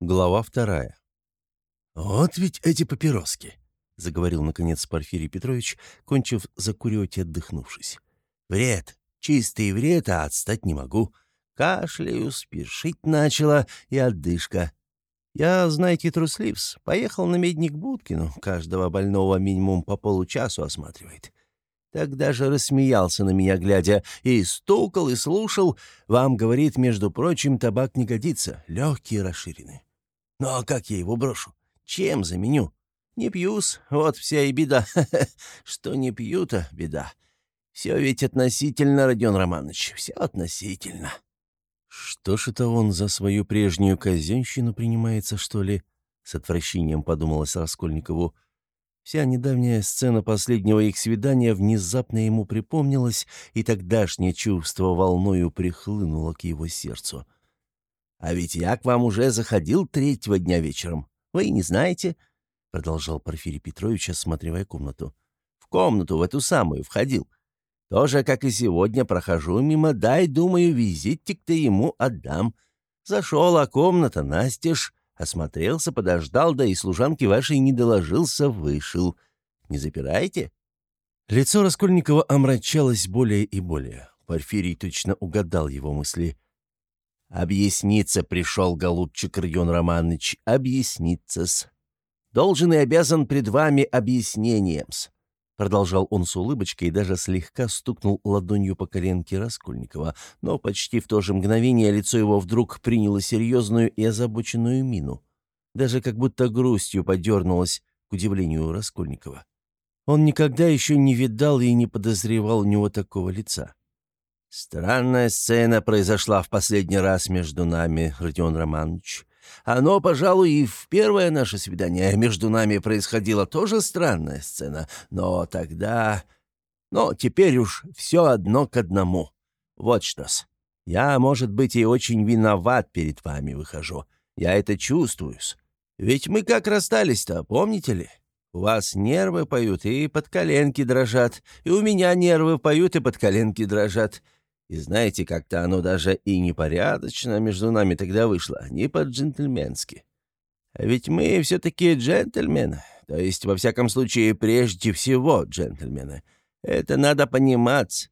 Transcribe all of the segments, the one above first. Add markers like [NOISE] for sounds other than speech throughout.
Глава вторая. «Вот ведь эти папироски», — заговорил, наконец, Порфирий Петрович, кончив закуривать и отдохнувшись. «Вред, чистый вред, а отстать не могу. Кашляю, спешить начала и отдышка. Я, знаете, трусливс, поехал на медник Будкину, каждого больного минимум по получасу осматривает. Тогда же рассмеялся на меня, глядя, и стукал, и слушал. Вам, говорит, между прочим, табак не годится, легкие расширены. Ну а как я его брошу? Чем заменю? Не пьюс, вот вся и беда. [LAUGHS] Что не пью-то, беда. Все ведь относительно, Родион Романович, все относительно. Что ж это он за свою прежнюю казенщину принимается, что ли? С отвращением подумалось Раскольникову. Вся недавняя сцена последнего их свидания внезапно ему припомнилась, и тогдашнее чувство волною прихлынуло к его сердцу. «А ведь я к вам уже заходил третьего дня вечером. Вы не знаете?» — продолжал Порфирий Петрович, осматривая комнату. «В комнату, в эту самую, входил. Тоже, как и сегодня, прохожу мимо, дай, думаю, визитик-то ему отдам. Зашел, а комната настежь. Осмотрелся, подождал, да и служанки вашей не доложился, вышел. Не запираете?» Лицо Раскольникова омрачалось более и более. Порфирий точно угадал его мысли. «Объясниться пришел, голубчик Родион Романович, объясниться-с. Должен и обязан пред вами объяснением-с. Продолжал он с улыбочкой и даже слегка стукнул ладонью по коленке Раскольникова, но почти в то же мгновение лицо его вдруг приняло серьезную и озабоченную мину. Даже как будто грустью подернулось, к удивлению Раскольникова. Он никогда еще не видал и не подозревал у него такого лица. «Странная сцена произошла в последний раз между нами, Родион Романович. Оно, пожалуй, и в первое наше свидание между нами происходила тоже странная сцена, но тогда... Но теперь уж все одно к одному. Вот что-с. Я, может быть, и очень виноват перед вами выхожу. Я это чувствую-с. Ведь мы как расстались-то, помните ли? У вас нервы поют и под коленки дрожат, и у меня нервы поют и под коленки дрожат. И знаете, как-то оно даже и непорядочно между нами тогда вышло, не по-джентльменски. А ведь мы все-таки джентльмены, то есть, во всяком случае, прежде всего джентльмены. Это надо понимать.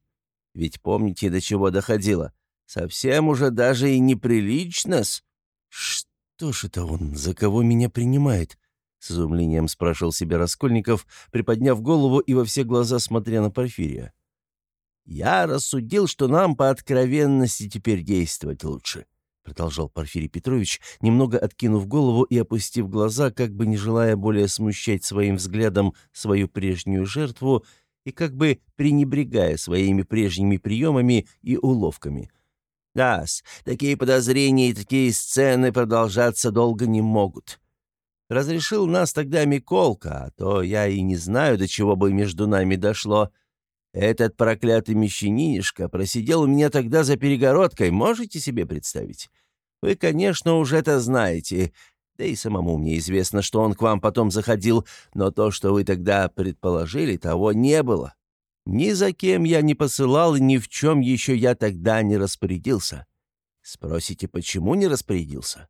Ведь помните, до чего доходило? Совсем уже даже и неприлично-с. «Что ж это он, за кого меня принимает?» — с изумлением спрашивал себя Раскольников, приподняв голову и во все глаза смотря на Порфирия. «Я рассудил, что нам по откровенности теперь действовать лучше», — продолжал Порфирий Петрович, немного откинув голову и опустив глаза, как бы не желая более смущать своим взглядом свою прежнюю жертву и как бы пренебрегая своими прежними приемами и уловками. да такие подозрения и такие сцены продолжаться долго не могут. Разрешил нас тогда Миколка, а то я и не знаю, до чего бы между нами дошло». Этот проклятый мещанинишка просидел у меня тогда за перегородкой, можете себе представить? Вы, конечно, уже это знаете, да и самому мне известно, что он к вам потом заходил, но то, что вы тогда предположили, того не было. Ни за кем я не посылал, и ни в чем еще я тогда не распорядился. Спросите, почему не распорядился?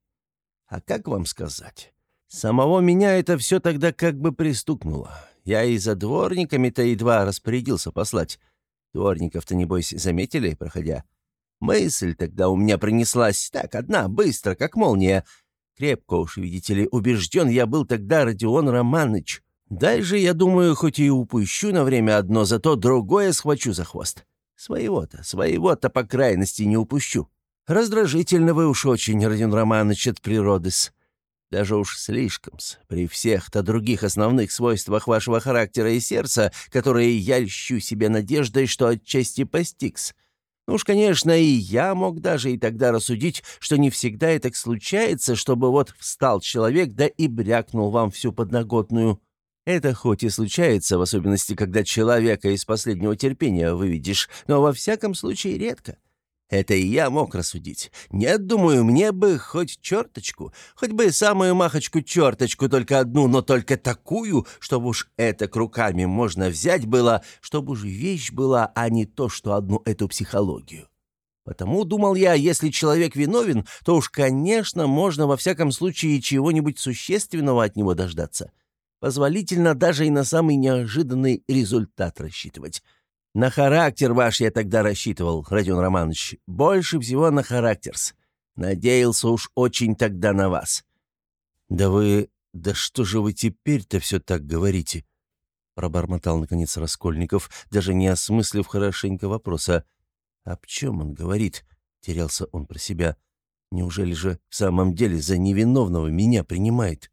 А как вам сказать? Самого меня это все тогда как бы пристукнуло. Я и за дворниками-то едва распорядился послать. Дворников-то, небось, заметили, проходя? Мысль тогда у меня принеслась так, одна, быстро, как молния. Крепко уж, видите ли, убежден я был тогда Родион Романыч. Дай же, я думаю, хоть и упущу на время одно, зато другое схвачу за хвост. Своего-то, своего-то по крайности не упущу. Раздражительно вы уж очень, Родион Романыч, от природы-с. Даже уж слишком-с, при всех-то других основных свойствах вашего характера и сердца, которые я льщу себе надеждой, что отчасти постигс. Ну уж, конечно, и я мог даже и тогда рассудить, что не всегда и так случается, чтобы вот встал человек, да и брякнул вам всю подноготную. Это хоть и случается, в особенности, когда человека из последнего терпения выведешь, но во всяком случае редко. Это и я мог рассудить. Нет, думаю, мне бы хоть черточку, хоть бы самую махочку-черточку, только одну, но только такую, чтобы уж это к руками можно взять было, чтобы уж вещь была, а не то, что одну эту психологию. Потому думал я, если человек виновен, то уж, конечно, можно во всяком случае чего-нибудь существенного от него дождаться. Позволительно даже и на самый неожиданный результат рассчитывать. На характер ваш я тогда рассчитывал, Родион Романович. Больше всего на характерс. Надеялся уж очень тогда на вас. Да вы... Да что же вы теперь-то все так говорите? Пробормотал, наконец, Раскольников, даже не осмыслив хорошенько вопроса. «Об чем он говорит?» — терялся он про себя. «Неужели же в самом деле за невиновного меня принимает?»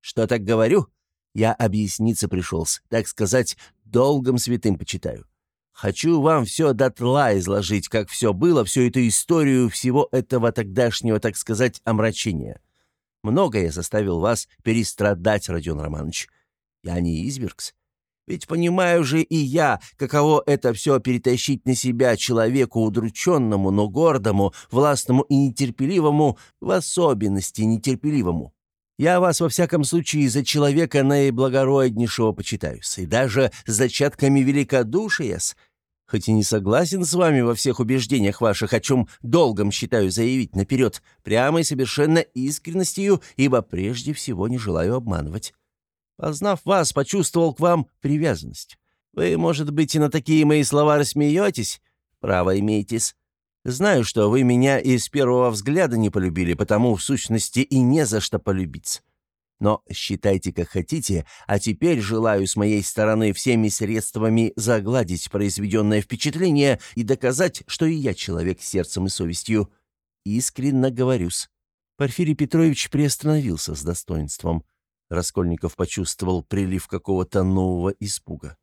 «Что так говорю? Я объясниться пришелся, так сказать, долгом святым почитаю. Хочу вам все дотла изложить, как все было, всю эту историю всего этого тогдашнего, так сказать, омрачения. Многое заставил вас перестрадать, Родион Романович. Я не извергс. Ведь понимаю же и я, каково это все перетащить на себя человеку удрученному, но гордому, властному и нетерпеливому, в особенности нетерпеливому. Я вас, во всяком случае, за человека наиблагороднейшего почитаюсь, и даже с зачатками великодушия -с. Хоть и не согласен с вами во всех убеждениях ваших, о чем долгом считаю заявить наперед, прямо и совершенно искренностью, ибо прежде всего не желаю обманывать. Познав вас, почувствовал к вам привязанность. Вы, может быть, и на такие мои слова рассмеетесь? Право имеетесь. Знаю, что вы меня и с первого взгляда не полюбили, потому, в сущности, и не за что полюбиться. Но считайте, как хотите, а теперь желаю с моей стороны всеми средствами загладить произведенное впечатление и доказать, что и я человек с сердцем и совестью. Искренно говорюсь». Порфирий Петрович приостановился с достоинством. Раскольников почувствовал прилив какого-то нового испуга.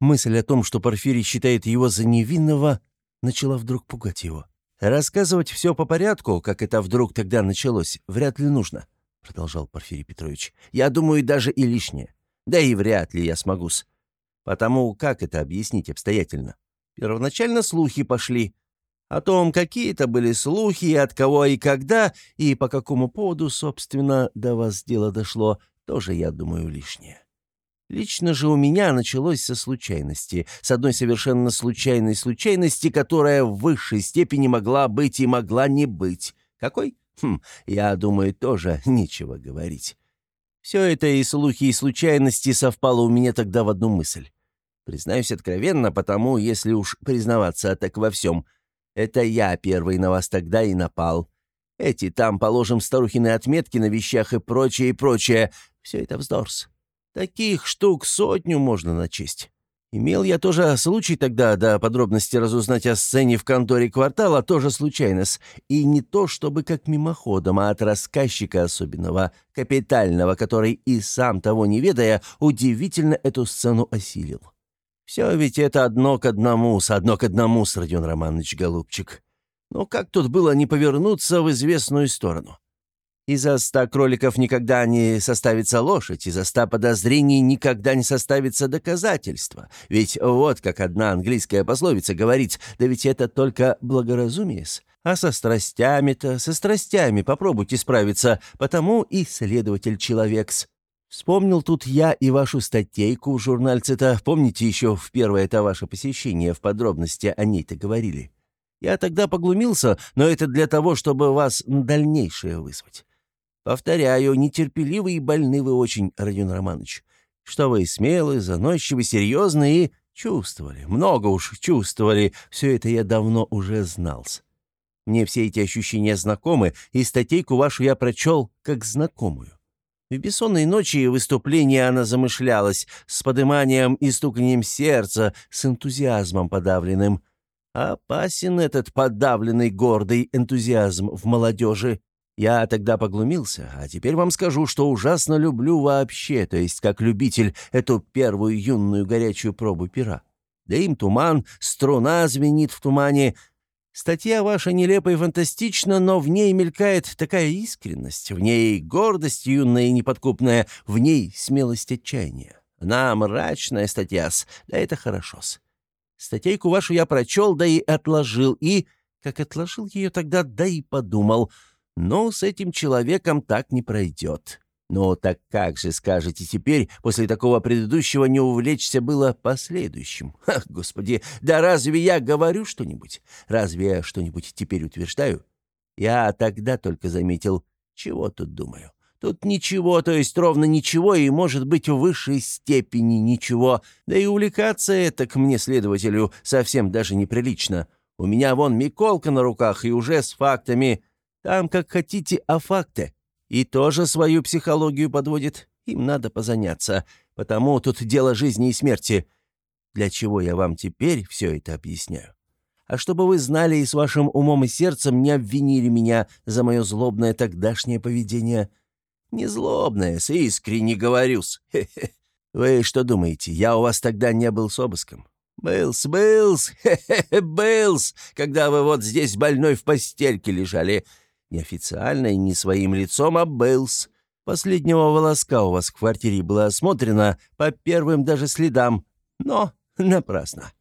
Мысль о том, что Порфирий считает его за невинного, начала вдруг пугать его. «Рассказывать все по порядку, как это вдруг тогда началось, вряд ли нужно», — продолжал Порфирий Петрович. «Я думаю, даже и лишнее. Да и вряд ли я смогу-с. Потому как это объяснить обстоятельно? Первоначально слухи пошли. О том, какие это были слухи, от кого и когда, и по какому поводу, собственно, до вас дело дошло, тоже, я думаю, лишнее. Лично же у меня началось со случайности, с одной совершенно случайной случайности, которая в высшей степени могла быть и могла не быть. Какой? Хм, я думаю, тоже нечего говорить. Все это и слухи, и случайности совпало у меня тогда в одну мысль. Признаюсь откровенно, потому, если уж признаваться так во всем, это я первый на вас тогда и напал. Эти там, положим, старухины отметки на вещах и прочее, и прочее. Все это вздорс. Таких штук сотню можно начесть. Имел я тоже случай тогда до подробности разузнать о сцене в конторе квартала, тоже случайно -с. И не то, чтобы как мимоходом, а от рассказчика особенного, капитального, который и сам того не ведая, удивительно эту сцену осилил. Все ведь это одно к одному, с одно к одному, с Родион Романович Голубчик. Но как тут было не повернуться в известную сторону? Из-за ста кроликов никогда не составится лошадь, из-за ста подозрений никогда не составится доказательство. Ведь вот как одна английская пословица говорит, да ведь это только благоразумие -с. А со страстями-то, со страстями попробуйте справиться, потому и следователь человек-с. Вспомнил тут я и вашу статейку в журнальце-то. Помните, еще в первое это ваше посещение в подробности о ней-то говорили? Я тогда поглумился, но это для того, чтобы вас на дальнейшее вызвать. Повторяю, нетерпеливый и больны вы очень, Родион Романович. Что вы смелый, заносчивый, серьезный и чувствовали, много уж чувствовали, все это я давно уже знался. Мне все эти ощущения знакомы, и статейку вашу я прочел как знакомую. В бессонной ночи выступление она замышлялась, с подыманием и стуканием сердца, с энтузиазмом подавленным. Опасен этот подавленный гордый энтузиазм в молодежи. Я тогда поглумился, а теперь вам скажу, что ужасно люблю вообще, то есть как любитель, эту первую юную горячую пробу пера. Да им туман, струна звенит в тумане. Статья ваша нелепа и фантастична, но в ней мелькает такая искренность, в ней гордость юная и неподкупная, в ней смелость отчаяния. Она мрачная статья-с, да это хорошо-с. Статейку вашу я прочел, да и отложил, и, как отложил ее тогда, да и подумал — но с этим человеком так не пройдет. Но так как же, скажете теперь, после такого предыдущего не увлечься было последующим? Ах, господи, да разве я говорю что-нибудь? Разве я что-нибудь теперь утверждаю? Я тогда только заметил, чего тут думаю. Тут ничего, то есть ровно ничего, и, может быть, в высшей степени ничего. Да и увлекаться это к мне, следователю, совсем даже неприлично. У меня вон Миколка на руках, и уже с фактами. Там, как хотите, а факты. И тоже свою психологию подводит. Им надо позаняться. Потому тут дело жизни и смерти. Для чего я вам теперь все это объясняю? А чтобы вы знали и с вашим умом и сердцем не обвинили меня за мое злобное тогдашнее поведение — не злобное, с искренне говорю-с. Вы что думаете, я у вас тогда не был с обыском? Былс, былс, хе-хе, былс, когда вы вот здесь больной в постельке лежали. Неофициально и не своим лицом, а былс. Последнего волоска у вас в квартире было осмотрено по первым даже следам, но напрасно.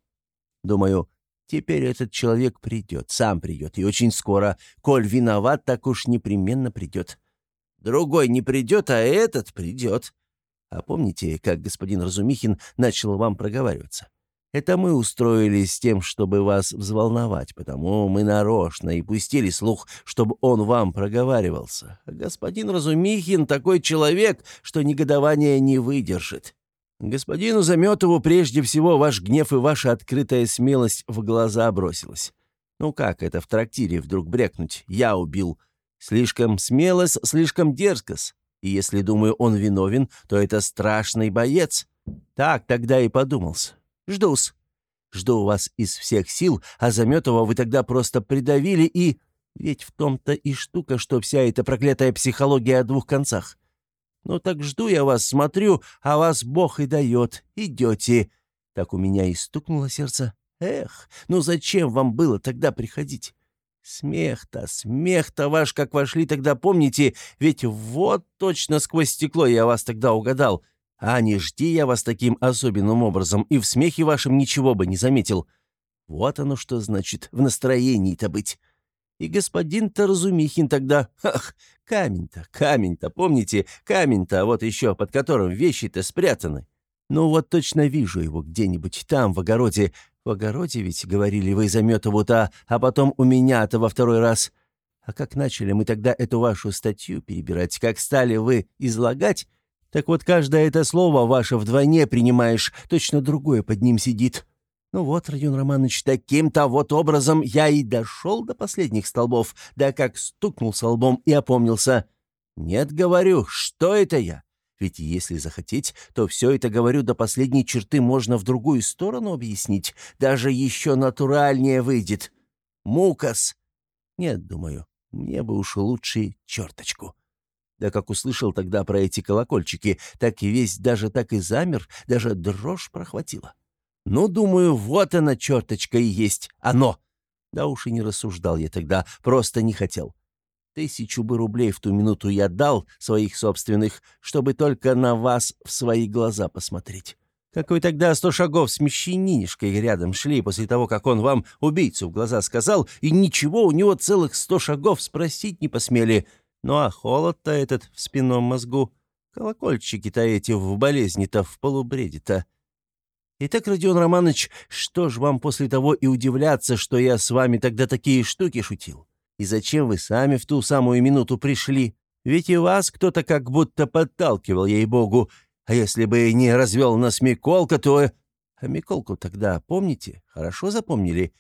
Думаю, теперь этот человек придет, сам придет, и очень скоро. Коль виноват, так уж непременно придет. Другой не придет, а этот придет. А помните, как господин Разумихин начал вам проговариваться? Это мы устроили с тем, чтобы вас взволновать, потому мы нарочно и пустили слух, чтобы он вам проговаривался. Господин Разумихин такой человек, что негодование не выдержит. Господину Заметову прежде всего ваш гнев и ваша открытая смелость в глаза бросилась. Ну как это в трактире вдруг брякнуть «я убил», Слишком смелос, слишком дерзкос. И если, думаю, он виновен, то это страшный боец. Так тогда и подумался. Жду-с. Жду вас из всех сил, а Заметова вы тогда просто придавили и... Ведь в том-то и штука, что вся эта проклятая психология о двух концах. Ну так жду я вас, смотрю, а вас Бог и дает. Идете. Так у меня и стукнуло сердце. Эх, ну зачем вам было тогда приходить? Смех-то, смех-то ваш, как вошли тогда, помните? Ведь вот точно сквозь стекло я вас тогда угадал. А не жди я вас таким особенным образом, и в смехе вашем ничего бы не заметил. Вот оно что значит в настроении-то быть. И господин-то Разумихин тогда... Ах, камень-то, камень-то, помните? Камень-то, вот еще, под которым вещи-то спрятаны. Ну вот точно вижу его где-нибудь там, в огороде, в огороде ведь, говорили вы, Заметову-то, а потом у меня-то во второй раз. А как начали мы тогда эту вашу статью перебирать, как стали вы излагать, так вот каждое это слово ваше вдвойне принимаешь, точно другое под ним сидит. Ну вот, Родион Романович, таким-то вот образом я и дошел до последних столбов, да как стукнулся лбом и опомнился. Нет, говорю, что это я? Ведь если захотеть, то все это, говорю, до последней черты можно в другую сторону объяснить. Даже еще натуральнее выйдет. Мукас. Нет, думаю, мне бы уж лучше черточку. Да как услышал тогда про эти колокольчики, так и весь даже так и замер, даже дрожь прохватила. Ну, думаю, вот она, черточка, и есть оно. Да уж и не рассуждал я тогда, просто не хотел. Тысячу бы рублей в ту минуту я дал, своих собственных, чтобы только на вас в свои глаза посмотреть. Какой тогда сто шагов с мещанинишкой рядом шли после того, как он вам убийцу в глаза сказал, и ничего у него целых сто шагов спросить не посмели. Ну а холод-то этот в спинном мозгу, колокольчики-то эти в болезни-то, в полубреде-то. Итак, Родион Романович, что ж вам после того и удивляться, что я с вами тогда такие штуки шутил? И зачем вы сами в ту самую минуту пришли? Ведь и вас кто-то как будто подталкивал, ей-богу. А если бы не развел нас Миколка, то... А Миколку тогда, помните? Хорошо запомнили?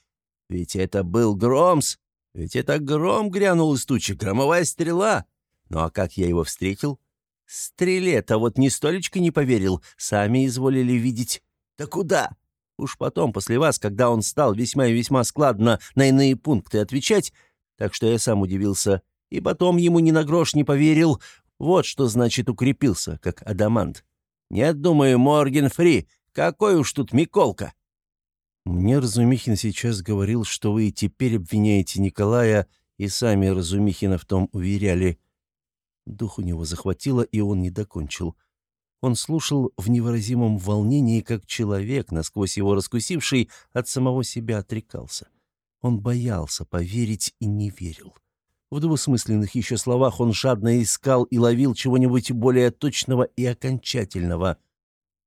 Ведь это был Громс. Ведь это Гром грянул из тучи, громовая стрела. Ну а как я его встретил? Стреле-то вот ни столечко не поверил, сами изволили видеть. Да куда? Уж потом, после вас, когда он стал весьма и весьма складно на иные пункты отвечать, так что я сам удивился. И потом ему ни на грош не поверил. Вот что значит укрепился, как адамант. Нет, думаю, Морген Фри, какой уж тут Миколка. Мне Разумихин сейчас говорил, что вы теперь обвиняете Николая, и сами Разумихина в том уверяли. Дух у него захватило, и он не докончил. Он слушал в невыразимом волнении, как человек, насквозь его раскусивший, от самого себя отрекался. Он боялся поверить и не верил. В двусмысленных еще словах он жадно искал и ловил чего-нибудь более точного и окончательного.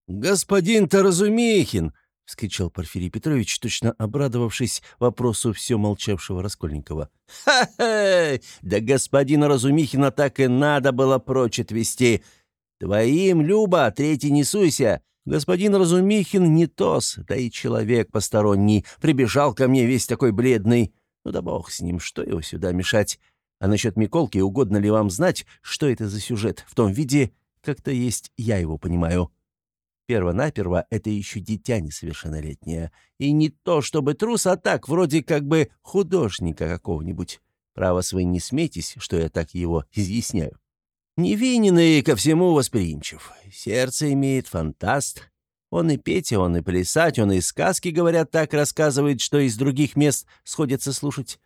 «Господин-то Разумихин!» — вскричал Порфирий Петрович, точно обрадовавшись вопросу все молчавшего Раскольникова. «Ха-ха! Да господина Разумихина так и надо было прочь отвести. Твоим, Люба, третий не суйся. Господин Разумихин не тос, да и человек посторонний. Прибежал ко мне весь такой бледный. Ну да бог с ним, что его сюда мешать? А насчет Миколки угодно ли вам знать, что это за сюжет? В том виде, как-то есть, я его понимаю. Первонаперво это еще дитя несовершеннолетнее. И не то чтобы трус, а так, вроде как бы художника какого-нибудь. Право, вы не смейтесь, что я так его изъясняю. Невинен ко всему восприимчив. Сердце имеет фантаст. Он и петь, он и плясать, он и сказки, говорят, так рассказывает, что из других мест сходятся слушать.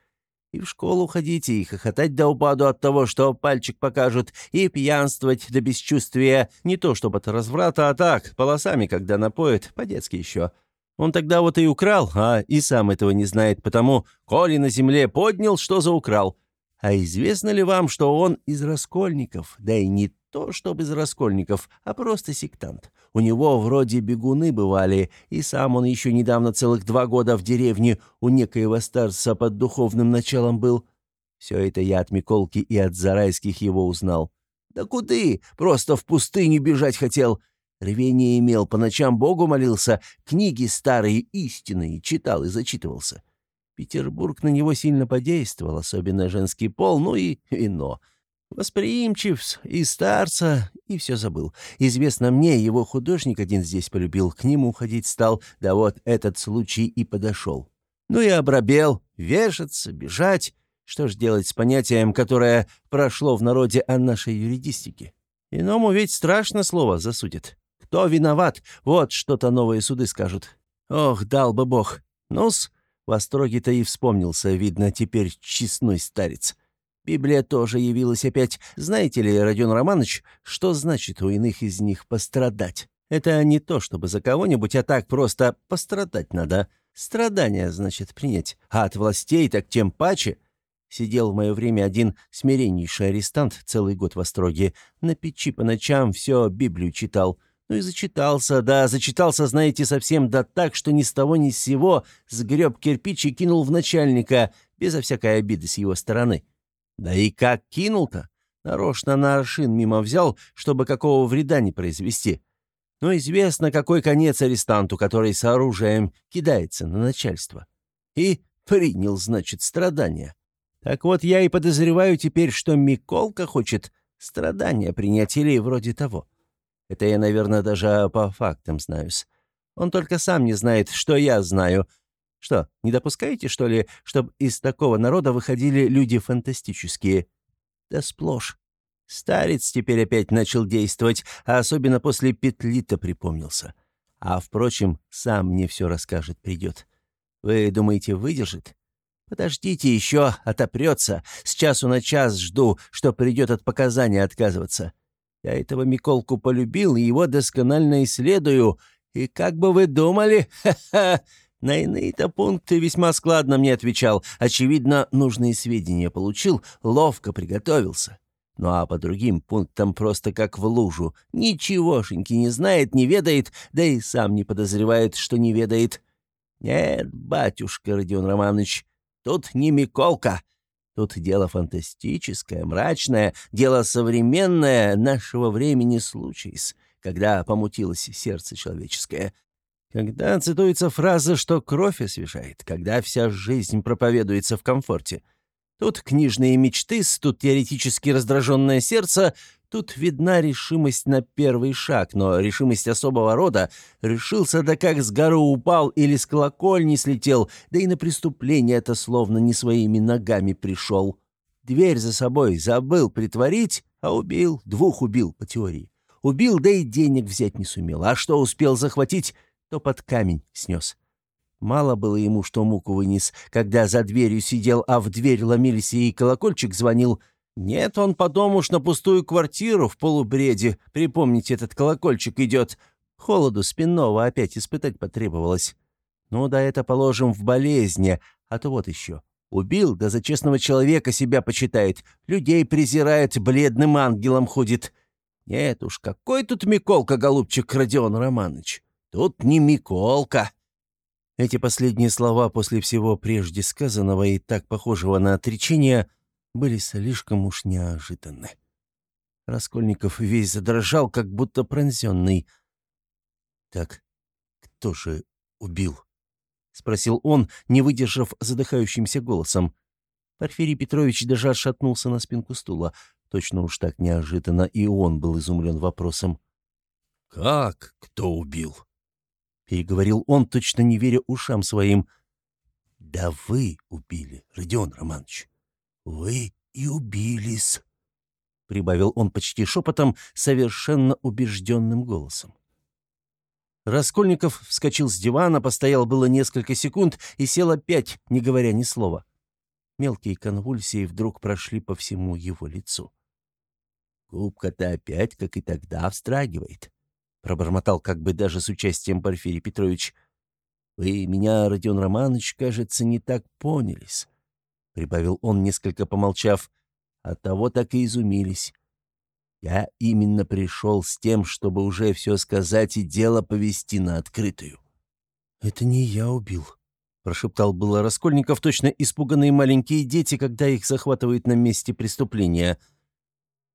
И в школу ходите, и хохотать до упаду от того, что пальчик покажут, и пьянствовать до бесчувствия, не то чтобы от разврата, а так, полосами, когда напоят, по-детски еще. Он тогда вот и украл, а и сам этого не знает, потому, коли на земле поднял, что за украл. А известно ли вам, что он из раскольников? Да и не то, чтобы из раскольников, а просто сектант. У него вроде бегуны бывали, и сам он еще недавно целых два года в деревне у некоего старца под духовным началом был. Все это я от Миколки и от Зарайских его узнал. Да куды? Просто в пустыню бежать хотел. Рвение имел, по ночам Богу молился, книги старые истинные читал и зачитывался. Петербург на него сильно подействовал, особенно женский пол, ну и вино. Восприимчив и старца, и все забыл. Известно мне, его художник один здесь полюбил, к нему ходить стал, да вот этот случай и подошел. Ну и обрабел, вешаться, бежать. Что ж делать с понятием, которое прошло в народе о нашей юридистике? Иному ведь страшно слово засудит. Кто виноват? Вот что-то новые суды скажут. Ох, дал бы бог. Ну-с, в Остроге-то и вспомнился, видно, теперь честной старец. Библия тоже явилась опять. Знаете ли, Родион Романович, что значит у иных из них пострадать? Это не то, чтобы за кого-нибудь, а так просто пострадать надо. Страдания, значит, принять. А от властей так тем паче. Сидел в мое время один смиреннейший арестант целый год в Остроге. На печи по ночам все Библию читал — ну и зачитался, да, зачитался, знаете, совсем да так, что ни с того ни с сего сгреб кирпич и кинул в начальника, безо всякой обиды с его стороны. Да и как кинул-то? Нарочно на аршин мимо взял, чтобы какого вреда не произвести. Но известно, какой конец арестанту, который с оружием кидается на начальство. И принял, значит, страдания. Так вот, я и подозреваю теперь, что Миколка хочет страдания принять или вроде того. Это я, наверное, даже по фактам знаюсь. Он только сам не знает, что я знаю. Что, не допускаете, что ли, чтобы из такого народа выходили люди фантастические? Да сплошь. Старец теперь опять начал действовать, а особенно после петли-то припомнился. А, впрочем, сам мне все расскажет, придет. Вы думаете, выдержит? Подождите еще, отопрется. С часу на час жду, что придет от показания отказываться. Я этого Миколку полюбил и его досконально исследую. И как бы вы думали, ха-ха, на иные-то пункты весьма складно мне отвечал. Очевидно, нужные сведения получил, ловко приготовился. Ну а по другим пунктам просто как в лужу. Ничегошеньки не знает, не ведает, да и сам не подозревает, что не ведает. Нет, батюшка Родион Романович, тут не Миколка, Тут дело фантастическое, мрачное, дело современное, нашего времени случай, когда помутилось сердце человеческое. Когда цитуется фраза, что кровь освежает, когда вся жизнь проповедуется в комфорте. Тут книжные мечты, тут теоретически раздраженное сердце, Тут видна решимость на первый шаг, но решимость особого рода. Решился, да как с горы упал или с колокольни слетел, да и на преступление это словно не своими ногами пришел. Дверь за собой забыл притворить, а убил, двух убил, по теории. Убил, да и денег взять не сумел, а что успел захватить, то под камень снес. Мало было ему, что муку вынес, когда за дверью сидел, а в дверь ломились и колокольчик звонил — нет, он потом уж на пустую квартиру в полубреде. Припомните, этот колокольчик идет. Холоду спинного опять испытать потребовалось. Ну да это положим в болезни, а то вот еще. Убил, да за честного человека себя почитает. Людей презирает, бледным ангелом ходит. Нет уж, какой тут Миколка, голубчик Родион Романович? Тут не Миколка. Эти последние слова после всего прежде сказанного и так похожего на отречение были слишком уж неожиданны. Раскольников весь задрожал, как будто пронзенный. «Так кто же убил?» — спросил он, не выдержав задыхающимся голосом. Порфирий Петрович даже отшатнулся на спинку стула. Точно уж так неожиданно и он был изумлен вопросом. «Как кто убил?» — переговорил он, точно не веря ушам своим. «Да вы убили, Родион Романович. Вы и убились», — прибавил он почти шепотом, совершенно убежденным голосом. Раскольников вскочил с дивана, постоял было несколько секунд и сел опять, не говоря ни слова. Мелкие конвульсии вдруг прошли по всему его лицу. «Губка-то опять, как и тогда, встрагивает», — пробормотал как бы даже с участием Порфирий Петрович. «Вы меня, Родион Романович, кажется, не так понялись», — прибавил он, несколько помолчав. «Оттого так и изумились. Я именно пришел с тем, чтобы уже все сказать и дело повести на открытую. «Это не я убил», — прошептал было Раскольников, точно испуганные маленькие дети, когда их захватывают на месте преступления.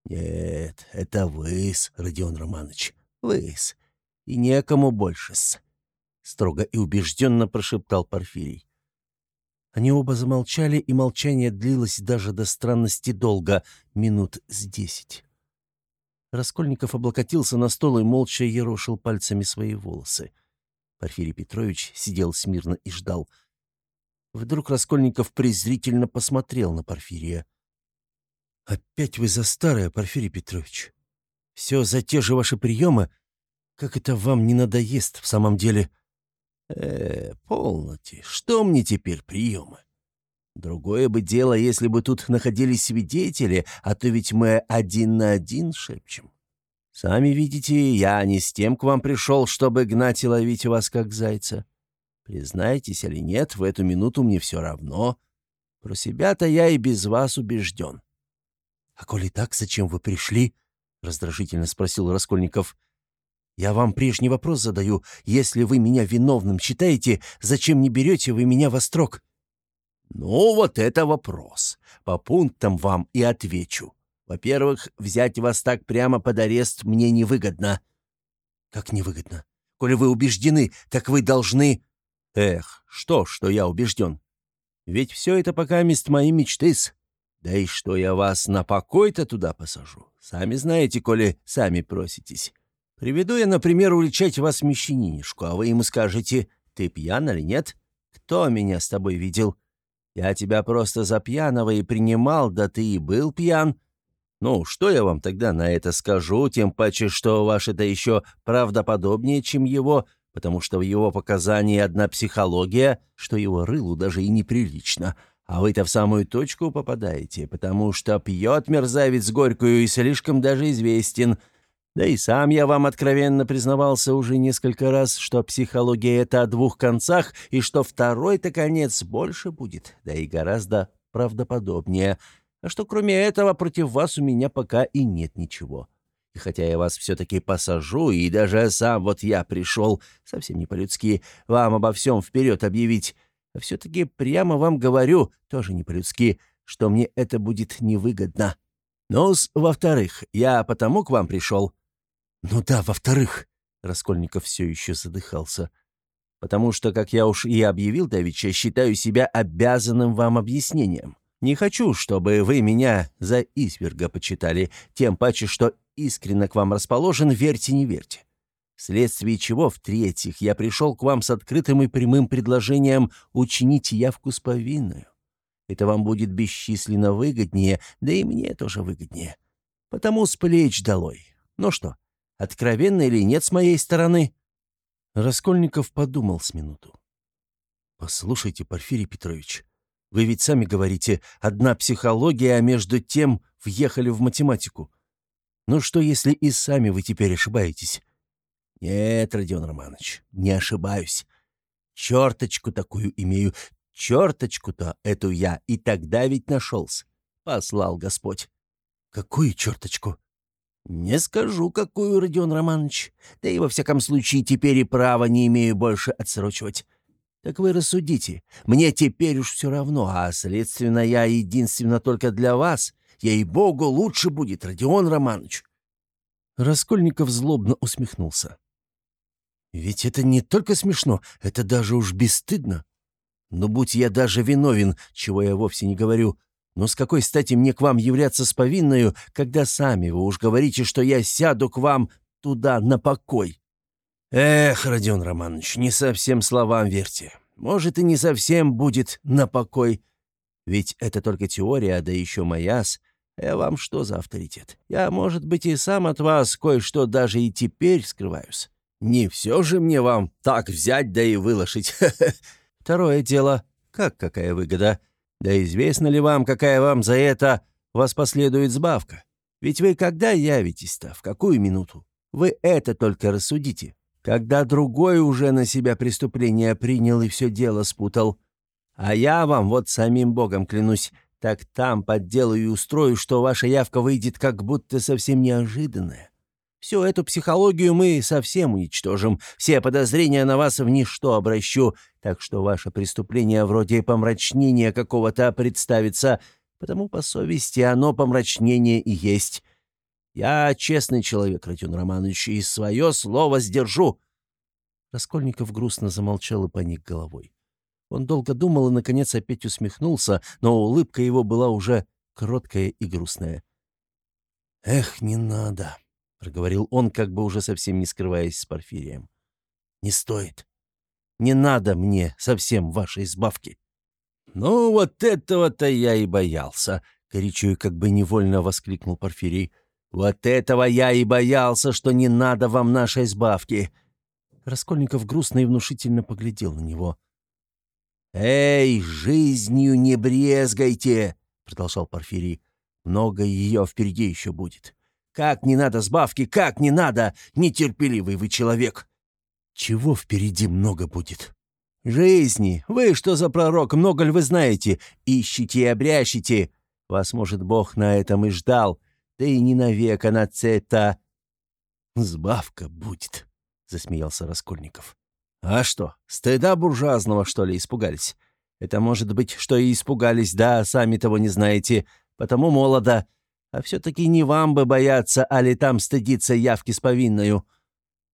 «Нет, это вы-с, Родион Романович, вы-с, и некому больше-с», — строго и убежденно прошептал Порфирий. Они оба замолчали, и молчание длилось даже до странности долго, минут с десять. Раскольников облокотился на стол и молча ерошил пальцами свои волосы. Порфирий Петрович сидел смирно и ждал. Вдруг Раскольников презрительно посмотрел на Порфирия. «Опять вы за старое, Порфирий Петрович. Все за те же ваши приемы. Как это вам не надоест в самом деле?» «Э, полноте, что мне теперь приемы? Другое бы дело, если бы тут находились свидетели, а то ведь мы один на один шепчем. Сами видите, я не с тем к вам пришел, чтобы гнать и ловить вас, как зайца. Признайтесь или нет, в эту минуту мне все равно. Про себя-то я и без вас убежден. — А коли так, зачем вы пришли? — раздражительно спросил Раскольников. — Я вам прежний вопрос задаю. Если вы меня виновным считаете, зачем не берете вы меня во строк? — «Ну, вот это вопрос. По пунктам вам и отвечу. Во-первых, взять вас так прямо под арест мне невыгодно». «Как невыгодно? Коли вы убеждены, так вы должны...» «Эх, что, что я убежден? Ведь все это пока мест мои мечты-с. Да и что я вас на покой-то туда посажу? Сами знаете, коли сами проситесь. Приведу я, например, уличать вас мещанинишку, а вы ему скажете, ты пьян или нет? Кто меня с тобой видел?» Я тебя просто за пьяного и принимал, да ты и был пьян. Ну, что я вам тогда на это скажу, тем паче, что ваше-то еще правдоподобнее, чем его, потому что в его показании одна психология, что его рылу даже и неприлично. А вы-то в самую точку попадаете, потому что пьет мерзавец горькую и слишком даже известен — да и сам я вам откровенно признавался уже несколько раз, что психология — это о двух концах, и что второй-то конец больше будет, да и гораздо правдоподобнее. А что кроме этого против вас у меня пока и нет ничего. И хотя я вас все-таки посажу, и даже сам вот я пришел, совсем не по-людски, вам обо всем вперед объявить, все-таки прямо вам говорю, тоже не по-людски, что мне это будет невыгодно. ну во-вторых, я потому к вам пришел, «Ну да, во-вторых...» — Раскольников все еще задыхался. «Потому что, как я уж и объявил давеча, считаю себя обязанным вам объяснением. Не хочу, чтобы вы меня за изверга почитали, тем паче, что искренне к вам расположен, верьте, не верьте. Вследствие чего, в-третьих, я пришел к вам с открытым и прямым предложением учинить явку с повинную. Это вам будет бесчисленно выгоднее, да и мне тоже выгоднее. Потому с плеч долой. Ну что, Откровенно или нет с моей стороны?» Раскольников подумал с минуту. «Послушайте, Порфирий Петрович, вы ведь сами говорите, одна психология, а между тем въехали в математику. Ну что, если и сами вы теперь ошибаетесь?» «Нет, Родион Романович, не ошибаюсь. Черточку такую имею, черточку-то эту я и тогда ведь нашелся. Послал Господь. Какую черточку? Не скажу, какую, Родион Романович. Да и во всяком случае теперь и права не имею больше отсрочивать. Так вы рассудите. Мне теперь уж все равно, а, следственно, я единственно только для вас. Ей-богу, лучше будет, Родион Романович. Раскольников злобно усмехнулся. «Ведь это не только смешно, это даже уж бесстыдно. Но будь я даже виновен, чего я вовсе не говорю, но с какой стати мне к вам являться с повинною, когда сами вы уж говорите, что я сяду к вам туда на покой?» «Эх, Родион Романович, не совсем словам верьте. Может, и не совсем будет на покой. Ведь это только теория, да еще мояс. Я вам что за авторитет? Я, может быть, и сам от вас кое-что даже и теперь скрываюсь. Не все же мне вам так взять да и выложить. [LAUGHS] Второе дело, как какая выгода? Да известно ли вам, какая вам за это вас последует сбавка? Ведь вы когда явитесь-то, в какую минуту? Вы это только рассудите. Когда другой уже на себя преступление принял и все дело спутал. А я вам, вот самим Богом клянусь, так там подделаю и устрою, что ваша явка выйдет как будто совсем неожиданная. Всю эту психологию мы совсем уничтожим, все подозрения на вас в ничто обращу, так что ваше преступление вроде помрачнения какого-то представится, потому по совести оно помрачнение и есть. Я честный человек, Родион Романович, и свое слово сдержу». Раскольников грустно замолчал и поник головой. Он долго думал и, наконец, опять усмехнулся, но улыбка его была уже кроткая и грустная. «Эх, не надо!» — проговорил он, как бы уже совсем не скрываясь с Порфирием. «Не стоит. Не надо мне совсем вашей избавки». «Ну, вот этого-то я и боялся!» — горячо и как бы невольно воскликнул Порфирий. «Вот этого я и боялся, что не надо вам нашей избавки!» Раскольников грустно и внушительно поглядел на него. «Эй, жизнью не брезгайте!» — продолжал Порфирий. «Много ее впереди еще будет. Как не надо сбавки, как не надо! Нетерпеливый вы человек!» «Чего впереди много будет?» «Жизни! Вы что за пророк? Много ли вы знаете? Ищите и обрящите! Вас, может, Бог на этом и ждал, да и не навек, а на цета...» «Сбавка будет», — засмеялся Раскольников. А что, стыда буржуазного, что ли, испугались? Это может быть, что и испугались, да, сами того не знаете, потому молодо. А все-таки не вам бы бояться, а ли там стыдиться явки с повинною».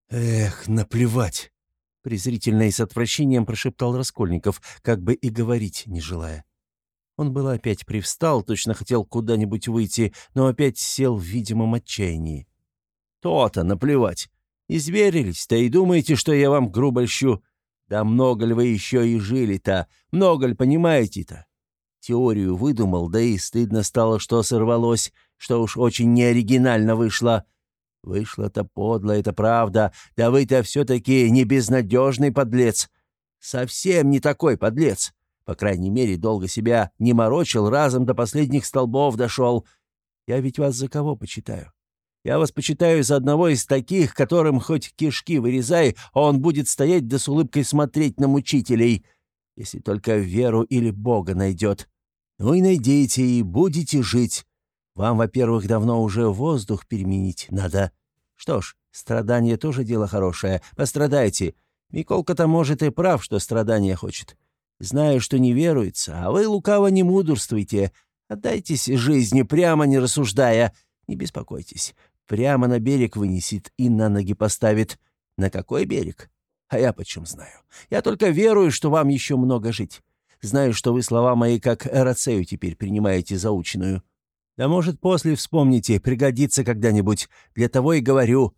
«Эх, наплевать!» — презрительно и с отвращением прошептал Раскольников, как бы и говорить не желая. Он было опять привстал, точно хотел куда-нибудь выйти, но опять сел в видимом отчаянии. «То-то, наплевать. Изверились-то и думаете, что я вам грубо льщу? Да много ли вы еще и жили-то? Много ли понимаете-то? Теорию выдумал, да и стыдно стало, что сорвалось, что уж очень неоригинально вышло. Вышло-то подло, это правда. Да вы-то все-таки не безнадежный подлец. Совсем не такой подлец. По крайней мере, долго себя не морочил, разом до последних столбов дошел. Я ведь вас за кого почитаю? Я вас почитаю за одного из таких, которым хоть кишки вырезай, а он будет стоять да с улыбкой смотреть на мучителей, если только веру или Бога найдет. Ну и найдите, и будете жить. Вам, во-первых, давно уже воздух переменить надо. Что ж, страдание тоже дело хорошее. Пострадайте. Миколка-то, может, и прав, что страдания хочет. Знаю, что не веруется, а вы лукаво не мудрствуйте. Отдайтесь жизни, прямо не рассуждая. Не беспокойтесь. Прямо на берег вынесет и на ноги поставит. На какой берег? А я почем знаю? Я только верую, что вам еще много жить. Знаю, что вы слова мои как Эрацею теперь принимаете заученную. Да может, после вспомните, пригодится когда-нибудь. Для того и говорю.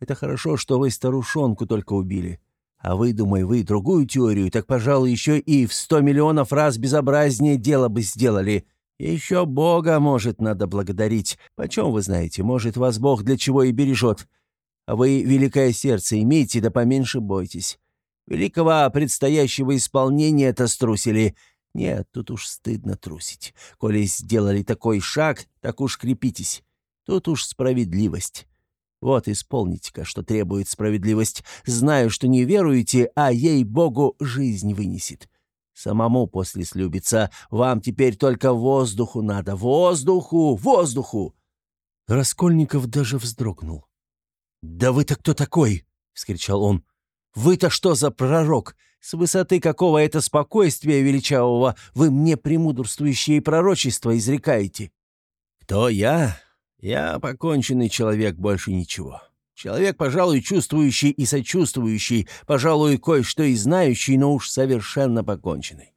Это хорошо, что вы старушонку только убили. А вы, думай, вы другую теорию, так, пожалуй, еще и в сто миллионов раз безобразнее дело бы сделали. Еще Бога, может, надо благодарить. Почем вы знаете, может, вас Бог для чего и бережет. А вы великое сердце имейте, да поменьше бойтесь. Великого предстоящего исполнения-то струсили. Нет, тут уж стыдно трусить. Коли сделали такой шаг, так уж крепитесь. Тут уж справедливость. Вот исполните-ка, что требует справедливость. Знаю, что не веруете, а ей-богу жизнь вынесет. Самому после слюбиться. Вам теперь только воздуху надо. Воздуху! Воздуху!» Раскольников даже вздрогнул. «Да вы-то кто такой?» — вскричал он. «Вы-то что за пророк? С высоты какого это спокойствия величавого вы мне премудрствующие пророчества изрекаете?» «Кто я? Я поконченный человек, больше ничего. Человек, пожалуй, чувствующий и сочувствующий, пожалуй, кое-что и знающий, но уж совершенно поконченный.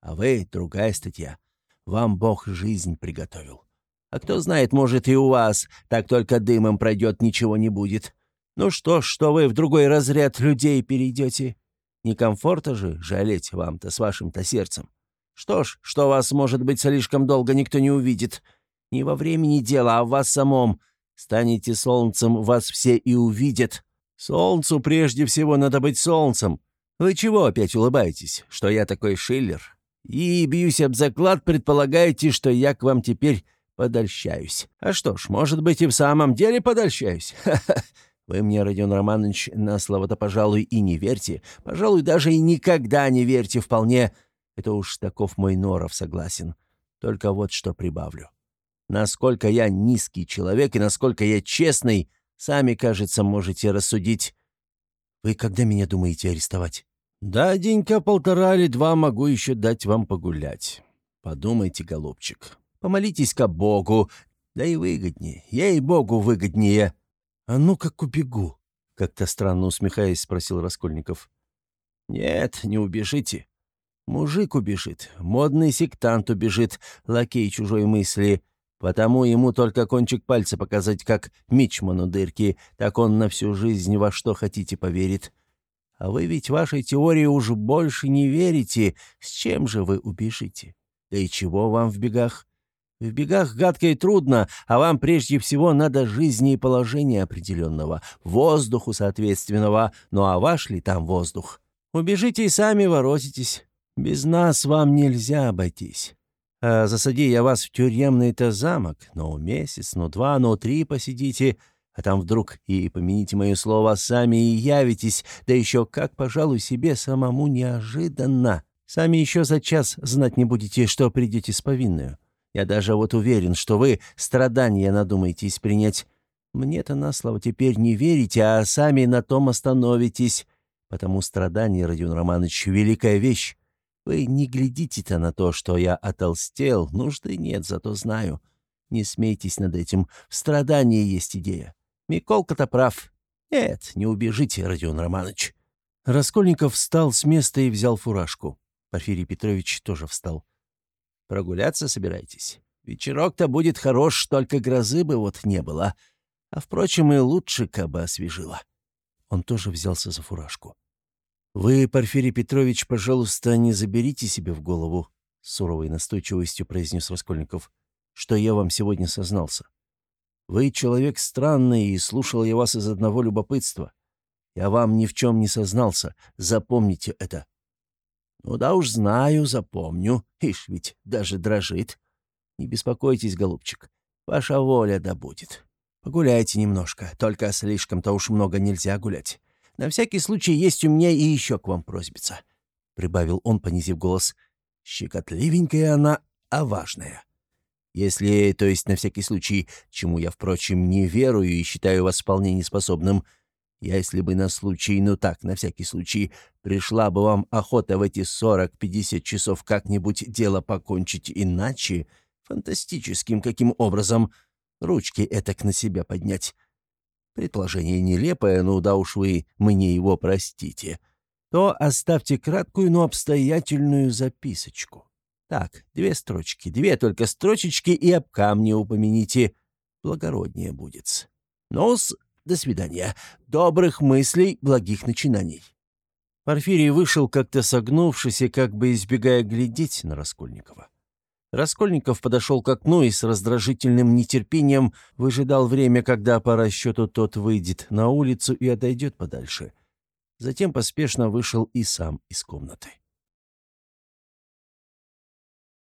А вы — другая статья. Вам Бог жизнь приготовил. А кто знает, может, и у вас, так только дымом пройдет, ничего не будет. Ну что ж, что вы в другой разряд людей перейдете? Некомфорта же жалеть вам-то с вашим-то сердцем. Что ж, что вас, может быть, слишком долго никто не увидит. Не во времени дело, а в вас самом — Станете солнцем, вас все и увидят. Солнцу прежде всего надо быть солнцем. Вы чего опять улыбаетесь, что я такой Шиллер? И, бьюсь об заклад, предполагаете, что я к вам теперь подольщаюсь. А что ж, может быть, и в самом деле подольщаюсь? [LAUGHS] Ха-ха. Вы мне, Родион Романович, на слово-то, пожалуй, и не верьте. Пожалуй, даже и никогда не верьте вполне. Это уж таков мой Норов согласен. Только вот что прибавлю. Насколько я низкий человек и насколько я честный, сами, кажется, можете рассудить. Вы когда меня думаете арестовать? Да, денька-полтора или два могу еще дать вам погулять. Подумайте, голубчик. Помолитесь ко Богу. Да и выгоднее. Ей-богу, выгоднее. А ну как убегу? Как-то странно усмехаясь, спросил Раскольников. Нет, не убежите. Мужик убежит, модный сектант убежит, лакей чужой мысли — Потому ему только кончик пальца показать, как мичману дырки, так он на всю жизнь во что хотите поверит. А вы ведь вашей теории уже больше не верите. С чем же вы убежите? Да и чего вам в бегах? В бегах гадко и трудно, а вам прежде всего надо жизни и положения определенного, воздуху соответственного, ну а ваш ли там воздух? Убежите и сами воротитесь. Без нас вам нельзя обойтись. А засади я вас в тюремный-то замок, ну, месяц, ну, два, ну, три посидите, а там вдруг, и помяните мое слово, сами и явитесь, да еще как, пожалуй, себе самому неожиданно. Сами еще за час знать не будете, что придете с повинную. Я даже вот уверен, что вы страдания надумаетесь принять. Мне-то на слово теперь не верите, а сами на том остановитесь. Потому страдание, Родион Романович, великая вещь. Вы не глядите-то на то, что я отолстел, нужды нет, зато знаю. Не смейтесь над этим, в страдании есть идея. Миколка-то прав. Нет, не убежите, Родион Романович». Раскольников встал с места и взял фуражку. Порфирий Петрович тоже встал. «Прогуляться собираетесь? Вечерок-то будет хорош, только грозы бы вот не было. А, впрочем, и лучше кабы освежило». Он тоже взялся за фуражку. «Вы, Порфирий Петрович, пожалуйста, не заберите себе в голову», — суровой настойчивостью произнес Раскольников, — «что я вам сегодня сознался. Вы человек странный, и слушал я вас из одного любопытства. Я вам ни в чем не сознался, запомните это». «Ну да уж знаю, запомню, ишь ведь даже дрожит. Не беспокойтесь, голубчик, ваша воля да будет. Погуляйте немножко, только слишком-то уж много нельзя гулять. На всякий случай есть у меня и еще к вам просьбица», — прибавил он, понизив голос. «Щекотливенькая она, а важная. Если, то есть на всякий случай, чему я, впрочем, не верую и считаю вас вполне неспособным, я, если бы на случай, ну так, на всякий случай, пришла бы вам охота в эти сорок-пятьдесят часов как-нибудь дело покончить иначе, фантастическим каким образом, ручки этак на себя поднять, предположение нелепое, ну да уж вы мне его простите, то оставьте краткую, но обстоятельную записочку. Так, две строчки, две только строчечки и об камне упомяните. Благороднее будет. ну до свидания. Добрых мыслей, благих начинаний. Порфирий вышел, как-то согнувшись и как бы избегая глядеть на Раскольникова. Раскольников подошел к окну и с раздражительным нетерпением выжидал время, когда по расчету тот выйдет на улицу и отойдет подальше. Затем поспешно вышел и сам из комнаты.